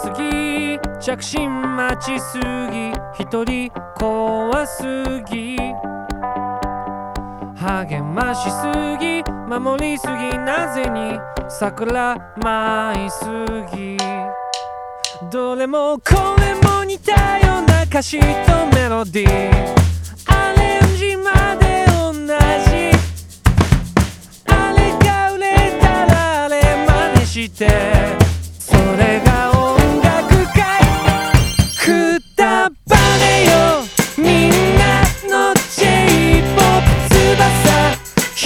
すぎ着信待ちすぎ一人怖すぎ励ましすぎ守りすぎなぜに桜舞いすぎ。どれもこれも似たような歌詞とメロディー。アレンジまで同じ。あれが売れたらあれ真似して。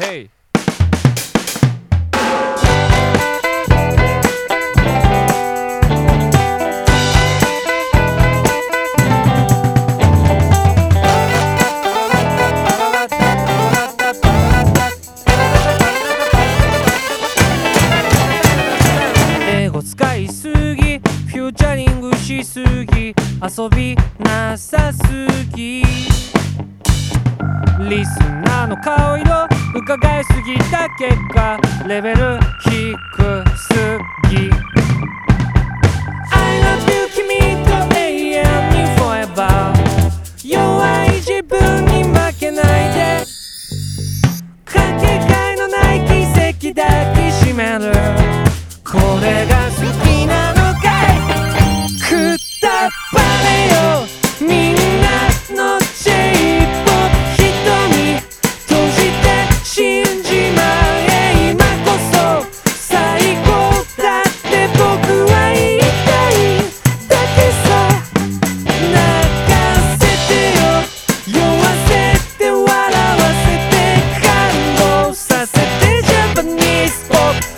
Hey. すぎ遊びなさすぎリスナーの顔色伺いすぎた結果レベル低すぎ。I love you 君と永遠に forever 弱い自分に負けないで。かけがえのない奇跡抱きしめる。これが好きなのかい？くったば up.